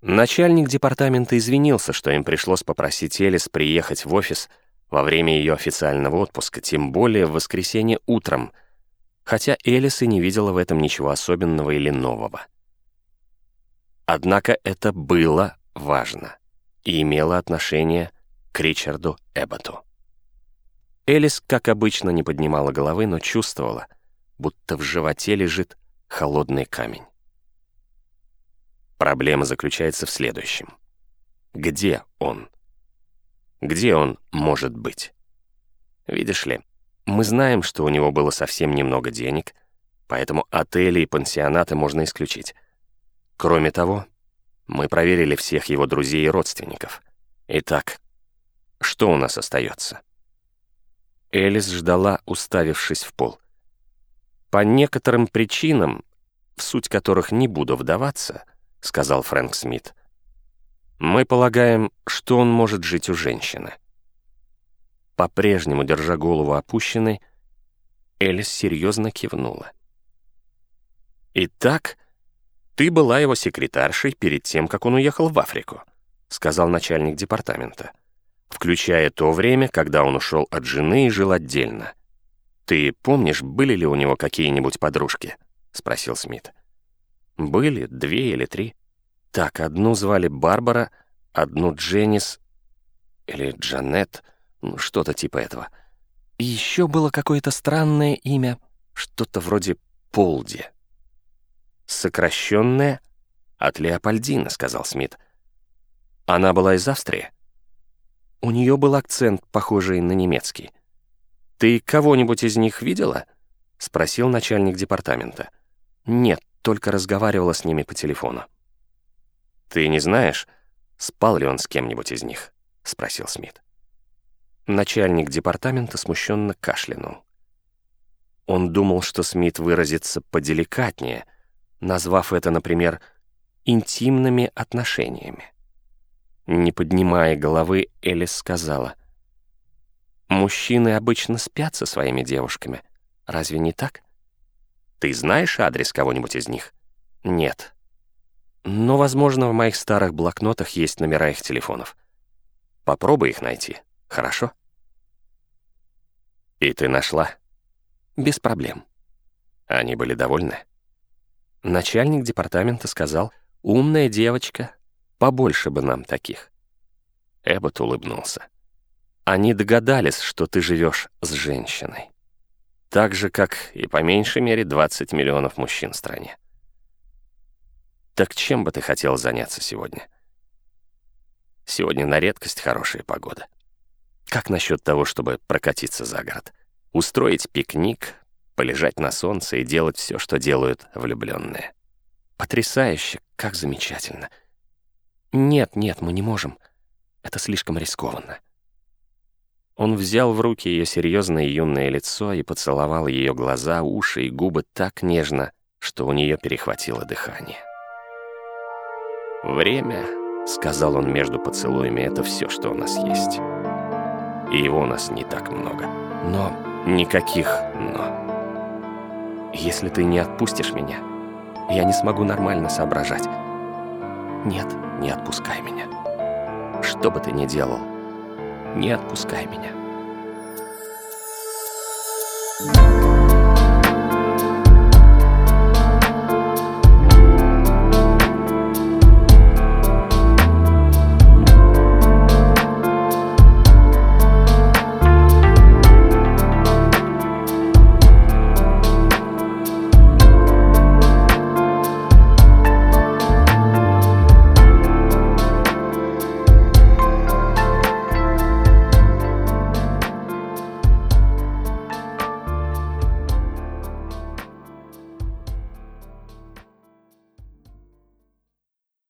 Начальник департамента извинился, что им пришлось попросить Элис приехать в офис во время ее официального отпуска, тем более в воскресенье утром, хотя Элис и не видела в этом ничего особенного или нового. Однако это было важно и имело отношение к Ричарду Эбботу. Элис, как обычно, не поднимала головы, но чувствовала, будто в животе лежит холодный камень. Проблема заключается в следующем. Где он? Где он может быть? Видишь ли, мы знаем, что у него было совсем немного денег, поэтому отели и пансионаты можно исключить. Кроме того, мы проверили всех его друзей и родственников. Итак, что у нас остается? Элис ждала, уставившись в пол. По некоторым причинам, в суть которых не буду вдаваться, — сказал Фрэнк Смит. «Мы полагаем, что он может жить у женщины». По-прежнему, держа голову опущенной, Элис серьезно кивнула. «Итак, ты была его секретаршей перед тем, как он уехал в Африку», — сказал начальник департамента, включая то время, когда он ушел от жены и жил отдельно. «Ты помнишь, были ли у него какие-нибудь подружки?» — спросил Смит. Были две или три. Так, одну звали Барбара, одну Дженнис или Джанет, ну, что-то типа этого. И еще было какое-то странное имя, что-то вроде Полди. Сокращенное от Леопольдина, сказал Смит. Она была из Австрии. У нее был акцент, похожий на немецкий. «Ты кого-нибудь из них видела?» — спросил начальник департамента. «Нет, только разговаривала с ними по телефону. «Ты не знаешь, спал ли он с кем-нибудь из них?» — спросил Смит. Начальник департамента смущенно кашлянул. Он думал, что Смит выразится поделикатнее, назвав это, например, интимными отношениями. Не поднимая головы, Элис сказала, «Мужчины обычно спят со своими девушками. Разве не так?» Ты знаешь адрес кого-нибудь из них? Нет. Но, возможно, в моих старых блокнотах есть номера их телефонов. Попробуй их найти, хорошо? И ты нашла? Без проблем. Они были довольны? Начальник департамента сказал, «Умная девочка, побольше бы нам таких». Эббот улыбнулся. «Они догадались, что ты живешь с женщиной» так же, как и по меньшей мере 20 миллионов мужчин в стране. Так чем бы ты хотел заняться сегодня? Сегодня на редкость хорошая погода. Как насчет того, чтобы прокатиться за город? Устроить пикник, полежать на солнце и делать все, что делают влюбленные. Потрясающе, как замечательно. Нет, нет, мы не можем. Это слишком рискованно. Он взял в руки ее серьезное юное лицо и поцеловал ее глаза, уши и губы так нежно, что у нее перехватило дыхание. «Время», — сказал он между поцелуями, — «это все, что у нас есть. И его у нас не так много. Но никаких «но». Если ты не отпустишь меня, я не смогу нормально соображать. Нет, не отпускай меня. Что бы ты ни делал, не отпускай меня.